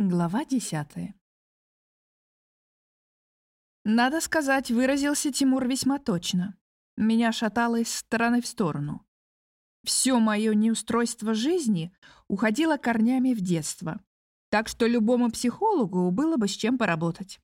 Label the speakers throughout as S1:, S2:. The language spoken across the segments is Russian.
S1: Глава десятая. Надо сказать, выразился Тимур весьма точно. Меня шатало из стороны в сторону. Все мое неустройство жизни уходило корнями в детство, так что любому психологу было бы с чем поработать.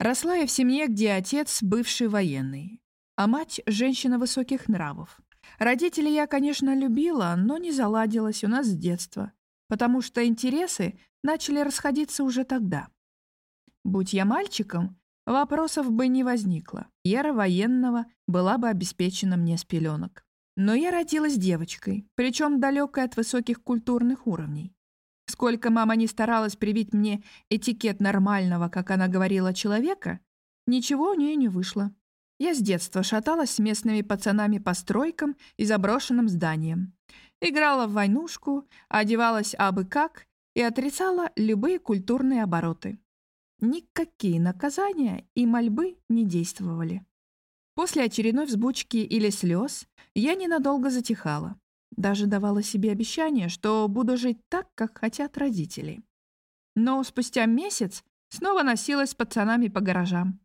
S1: Росла я в семье, где отец — бывший военный, а мать — женщина высоких нравов. Родителей я, конечно, любила, но не заладилась у нас с детства, потому что интересы начали расходиться уже тогда. Будь я мальчиком, вопросов бы не возникло. Ера военного была бы обеспечена мне с пеленок. Но я родилась девочкой, причем далекой от высоких культурных уровней. Сколько мама не старалась привить мне этикет нормального, как она говорила, человека, ничего у нее не вышло. Я с детства шаталась с местными пацанами по стройкам и заброшенным зданиям. Играла в войнушку, одевалась абы как и отрицала любые культурные обороты. Никакие наказания и мольбы не действовали. После очередной взбучки или слез я ненадолго затихала. Даже давала себе обещание, что буду жить так, как хотят родители. Но спустя месяц снова носилась с пацанами по гаражам.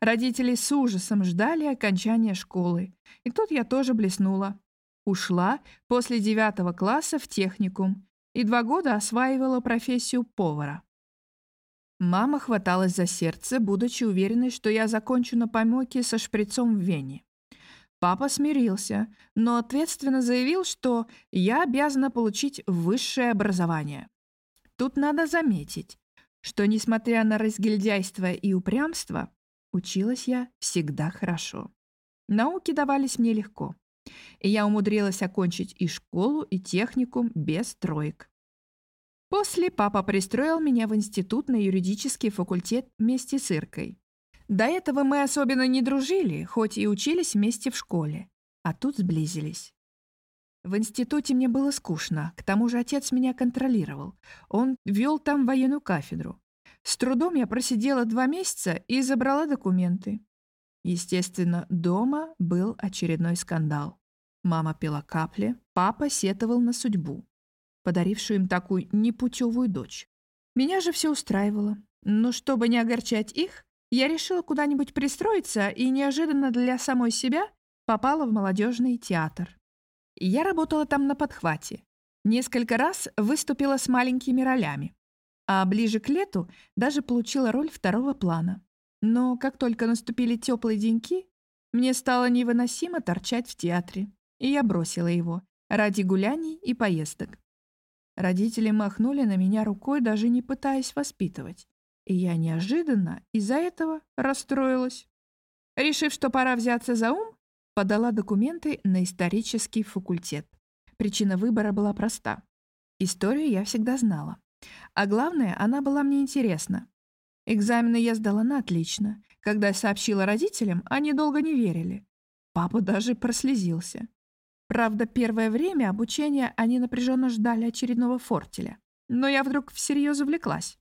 S1: Родители с ужасом ждали окончания школы, и тут я тоже блеснула. Ушла после девятого класса в техникум и два года осваивала профессию повара. Мама хваталась за сердце, будучи уверенной, что я закончу на помойке со шприцом в вене. Папа смирился, но ответственно заявил, что я обязана получить высшее образование. Тут надо заметить, что, несмотря на разгильдяйство и упрямство, училась я всегда хорошо. Науки давались мне легко и я умудрилась окончить и школу, и техникум без троек. После папа пристроил меня в институт на юридический факультет вместе с Иркой. До этого мы особенно не дружили, хоть и учились вместе в школе, а тут сблизились. В институте мне было скучно, к тому же отец меня контролировал. Он вел там военную кафедру. С трудом я просидела два месяца и забрала документы. Естественно, дома был очередной скандал. Мама пила капли, папа сетовал на судьбу, подарившую им такую непутевую дочь. Меня же все устраивало. Но чтобы не огорчать их, я решила куда-нибудь пристроиться и неожиданно для самой себя попала в молодежный театр. Я работала там на подхвате. Несколько раз выступила с маленькими ролями. А ближе к лету даже получила роль второго плана. Но как только наступили теплые деньки, мне стало невыносимо торчать в театре, и я бросила его ради гуляний и поездок. Родители махнули на меня рукой, даже не пытаясь воспитывать, и я неожиданно из-за этого расстроилась. Решив, что пора взяться за ум, подала документы на исторический факультет. Причина выбора была проста. Историю я всегда знала. А главное, она была мне интересна. Экзамены я сдала на отлично. Когда сообщила родителям, они долго не верили. Папа даже прослезился. Правда, первое время обучения они напряженно ждали очередного фортеля. Но я вдруг всерьез увлеклась.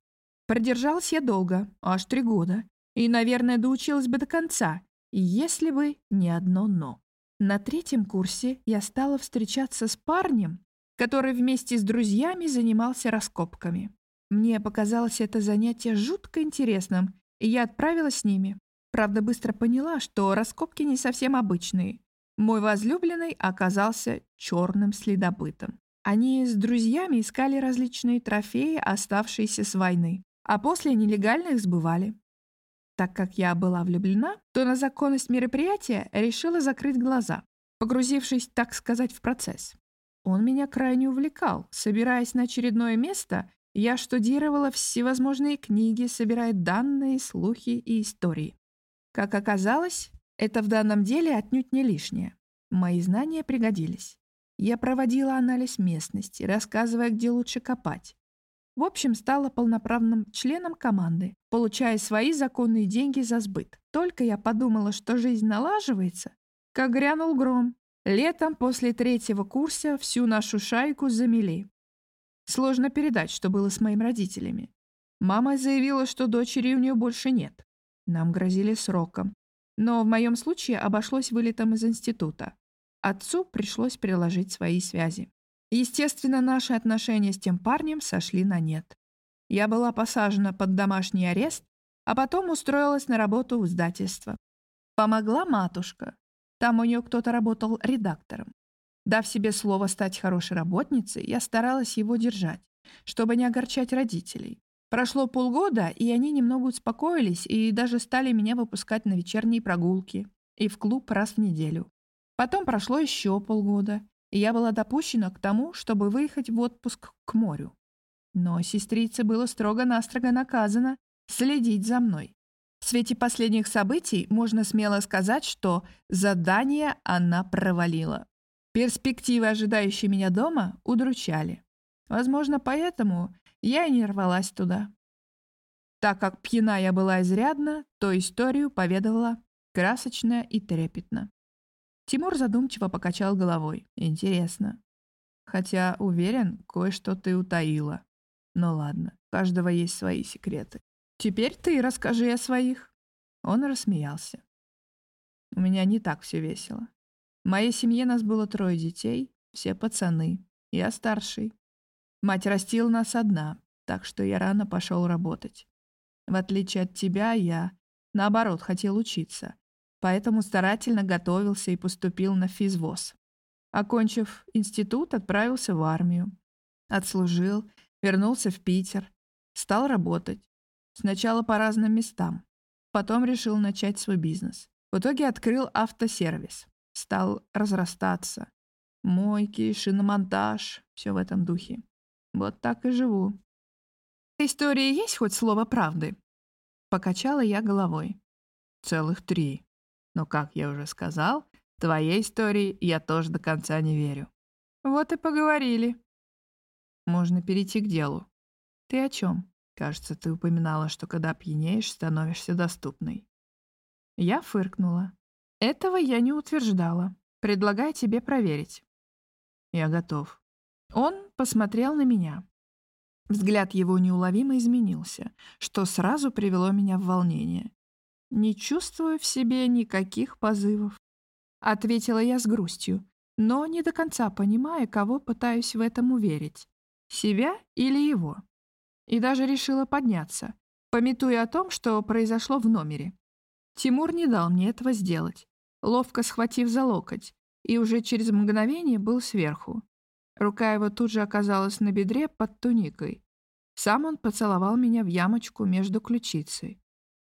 S1: Продержалась я долго, аж три года. И, наверное, доучилась бы до конца, если бы не одно «но». На третьем курсе я стала встречаться с парнем, который вместе с друзьями занимался раскопками. Мне показалось это занятие жутко интересным, и я отправилась с ними. Правда, быстро поняла, что раскопки не совсем обычные. Мой возлюбленный оказался черным следопытом. Они с друзьями искали различные трофеи, оставшиеся с войны, а после нелегально их сбывали. Так как я была влюблена, то на законность мероприятия решила закрыть глаза, погрузившись, так сказать, в процесс. Он меня крайне увлекал. Собираясь на очередное место, я штудировала всевозможные книги, собирая данные, слухи и истории. Как оказалось, это в данном деле отнюдь не лишнее. Мои знания пригодились. Я проводила анализ местности, рассказывая, где лучше копать. В общем, стала полноправным членом команды, получая свои законные деньги за сбыт. Только я подумала, что жизнь налаживается, как грянул гром. Летом после третьего курса всю нашу шайку замели. Сложно передать, что было с моими родителями. Мама заявила, что дочери у нее больше нет. Нам грозили сроком. Но в моем случае обошлось вылетом из института. Отцу пришлось приложить свои связи. Естественно, наши отношения с тем парнем сошли на нет. Я была посажена под домашний арест, а потом устроилась на работу в издательство. Помогла матушка. Там у нее кто-то работал редактором. Дав себе слово стать хорошей работницей, я старалась его держать, чтобы не огорчать родителей. Прошло полгода, и они немного успокоились и даже стали меня выпускать на вечерние прогулки и в клуб раз в неделю. Потом прошло еще полгода, и я была допущена к тому, чтобы выехать в отпуск к морю. Но сестрице было строго-настрого наказано следить за мной. В свете последних событий можно смело сказать, что задание она провалила. Перспективы, ожидающие меня дома, удручали. Возможно, поэтому я и не рвалась туда. Так как пьяна я была изрядно, то историю поведала красочно и трепетно. Тимур задумчиво покачал головой. Интересно. Хотя, уверен, кое-что ты утаила. Ну ладно, у каждого есть свои секреты. Теперь ты расскажи о своих. Он рассмеялся. У меня не так все весело. Моей семье нас было трое детей, все пацаны. Я старший. Мать растила нас одна, так что я рано пошел работать. В отличие от тебя, я, наоборот, хотел учиться, поэтому старательно готовился и поступил на физвоз. Окончив институт, отправился в армию. Отслужил, вернулся в Питер, стал работать. Сначала по разным местам. Потом решил начать свой бизнес. В итоге открыл автосервис. Стал разрастаться. Мойки, шиномонтаж, все в этом духе. Вот так и живу. В истории есть хоть слово правды? Покачала я головой. Целых три. Но, как я уже сказал, твоей истории я тоже до конца не верю. Вот и поговорили. Можно перейти к делу. Ты о чем? Кажется, ты упоминала, что когда пьянеешь, становишься доступной. Я фыркнула. Этого я не утверждала. Предлагаю тебе проверить. Я готов. Он посмотрел на меня. Взгляд его неуловимо изменился, что сразу привело меня в волнение. «Не чувствую в себе никаких позывов», — ответила я с грустью, но не до конца понимая, кого пытаюсь в этом уверить — себя или его. И даже решила подняться, пометуя о том, что произошло в номере. Тимур не дал мне этого сделать, ловко схватив за локоть, и уже через мгновение был сверху. Рука его тут же оказалась на бедре под туникой. Сам он поцеловал меня в ямочку между ключицей.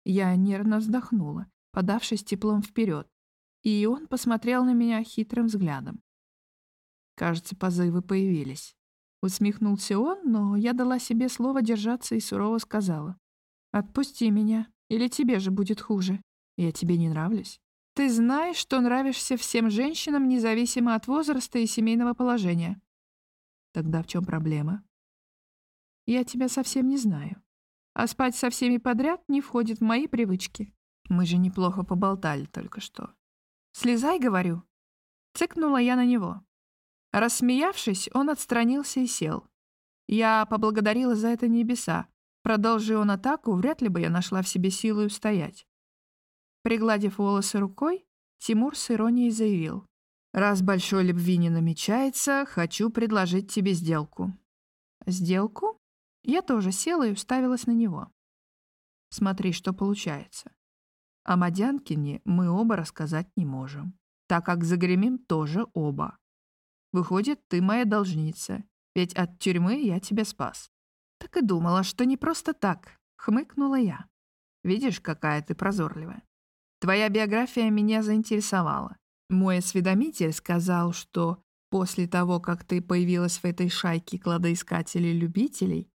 S1: Я нервно вздохнула, подавшись теплом вперед, и он посмотрел на меня хитрым взглядом. Кажется, позывы появились. Усмехнулся он, но я дала себе слово держаться и сурово сказала. «Отпусти меня, или тебе же будет хуже. Я тебе не нравлюсь. Ты знаешь, что нравишься всем женщинам, независимо от возраста и семейного положения. Тогда в чем проблема? Я тебя совсем не знаю. А спать со всеми подряд не входит в мои привычки. Мы же неплохо поболтали только что. Слезай, говорю. Цыкнула я на него. Рассмеявшись, он отстранился и сел. Я поблагодарила за это небеса. Продолжи он атаку, вряд ли бы я нашла в себе силы устоять. Пригладив волосы рукой, Тимур с иронией заявил. Раз большой любви не намечается, хочу предложить тебе сделку. Сделку? Я тоже села и уставилась на него. Смотри, что получается. О Мадянкине мы оба рассказать не можем, так как загремим тоже оба. Выходит, ты моя должница, ведь от тюрьмы я тебя спас. Так и думала, что не просто так, хмыкнула я. Видишь, какая ты прозорливая. Твоя биография меня заинтересовала. Мой осведомитель сказал, что после того, как ты появилась в этой шайке кладоискателей-любителей,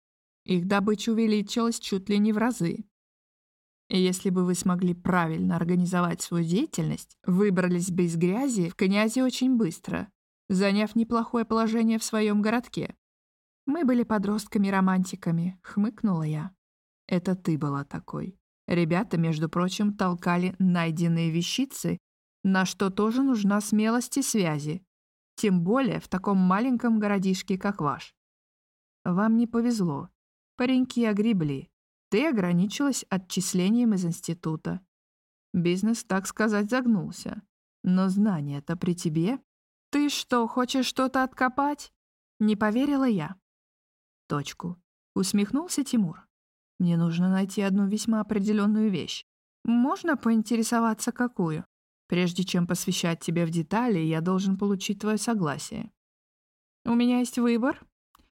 S1: их добыча увеличилась чуть ли не в разы. И если бы вы смогли правильно организовать свою деятельность, выбрались бы из грязи в князе очень быстро, заняв неплохое положение в своем городке. Мы были подростками-романтиками, хмыкнула я. Это ты была такой. Ребята, между прочим, толкали найденные вещицы на что тоже нужна смелость и связи, тем более в таком маленьком городишке, как ваш. Вам не повезло. Пареньки огребли. Ты ограничилась отчислением из института. Бизнес, так сказать, загнулся. Но знания-то при тебе. Ты что, хочешь что-то откопать? Не поверила я. Точку. Усмехнулся Тимур. Мне нужно найти одну весьма определенную вещь. Можно поинтересоваться, какую? Прежде чем посвящать тебя в детали, я должен получить твое согласие. У меня есть выбор.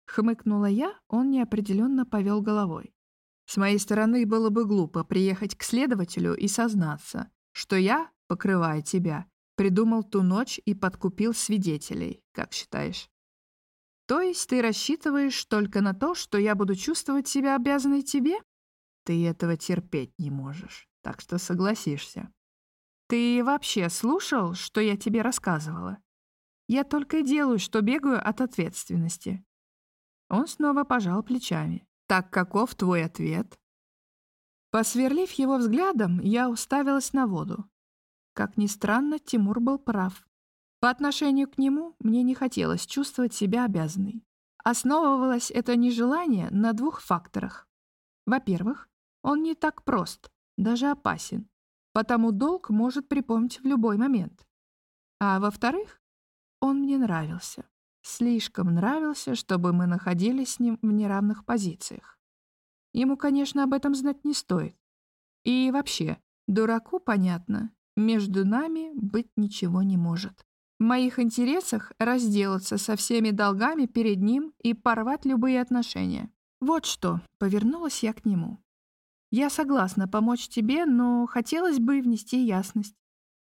S1: Хмыкнула я, он неопределенно повел головой. С моей стороны было бы глупо приехать к следователю и сознаться, что я, покрывая тебя, придумал ту ночь и подкупил свидетелей, как считаешь? То есть ты рассчитываешь только на то, что я буду чувствовать себя обязанной тебе? Ты этого терпеть не можешь, так что согласишься. Ты вообще слушал, что я тебе рассказывала? Я только и делаю, что бегаю от ответственности. Он снова пожал плечами. Так каков твой ответ? Посверлив его взглядом, я уставилась на воду. Как ни странно, Тимур был прав. По отношению к нему мне не хотелось чувствовать себя обязанной. Основывалось это нежелание на двух факторах. Во-первых, он не так прост, даже опасен, потому долг может припомнить в любой момент. А во-вторых, он мне нравился. Слишком нравился, чтобы мы находились с ним в неравных позициях. Ему, конечно, об этом знать не стоит. И вообще, дураку понятно, между нами быть ничего не может. В моих интересах разделаться со всеми долгами перед ним и порвать любые отношения. Вот что, повернулась я к нему. Я согласна помочь тебе, но хотелось бы внести ясность.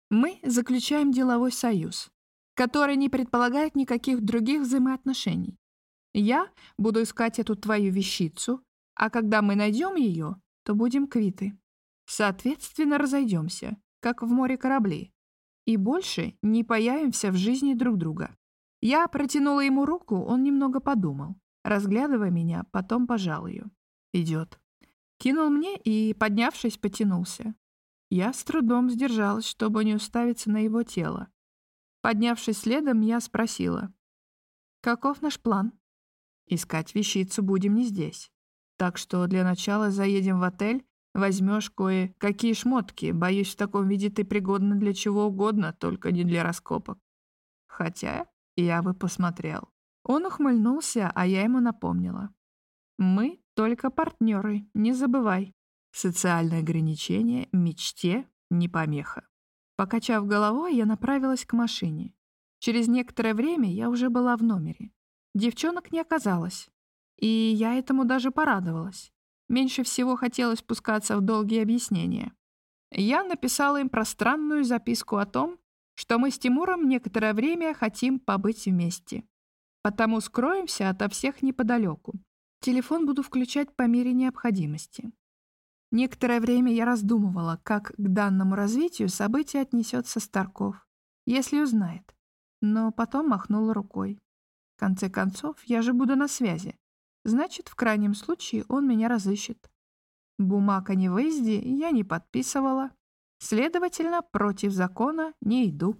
S1: Мы заключаем деловой союз, который не предполагает никаких других взаимоотношений. Я буду искать эту твою вещицу, а когда мы найдем ее, то будем квиты. Соответственно, разойдемся, как в море корабли и больше не появимся в жизни друг друга. Я протянула ему руку, он немного подумал, разглядывая меня, потом пожал ее. Идет. Кинул мне и, поднявшись, потянулся. Я с трудом сдержалась, чтобы не уставиться на его тело. Поднявшись следом, я спросила. «Каков наш план?» «Искать вещицу будем не здесь. Так что для начала заедем в отель Возьмешь кое-какие шмотки. Боюсь, в таком виде ты пригодна для чего угодно, только не для раскопок. Хотя я бы посмотрел. Он ухмыльнулся, а я ему напомнила. Мы только партнеры, не забывай. Социальное ограничение мечте не помеха. Покачав головой, я направилась к машине. Через некоторое время я уже была в номере. Девчонок не оказалось. И я этому даже порадовалась. Меньше всего хотелось спускаться в долгие объяснения. Я написала им пространную записку о том, что мы с Тимуром некоторое время хотим побыть вместе. Потому скроемся ото всех неподалеку. Телефон буду включать по мере необходимости. Некоторое время я раздумывала, как к данному развитию события отнесется Старков, если узнает. Но потом махнула рукой. В конце концов, я же буду на связи. Значит, в крайнем случае он меня разыщет. Бумаг о невыезде я не подписывала. Следовательно, против закона не иду.